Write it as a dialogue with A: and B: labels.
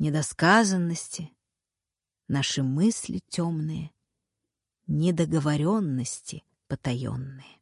A: недосказанности, наши мысли темные, недоговоренности потаенные.